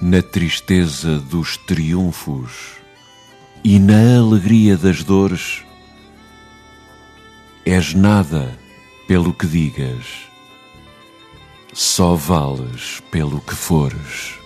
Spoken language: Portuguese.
na tristeza dos triunfos e na alegria das dores, és nada pelo que digas, só vales pelo que fores.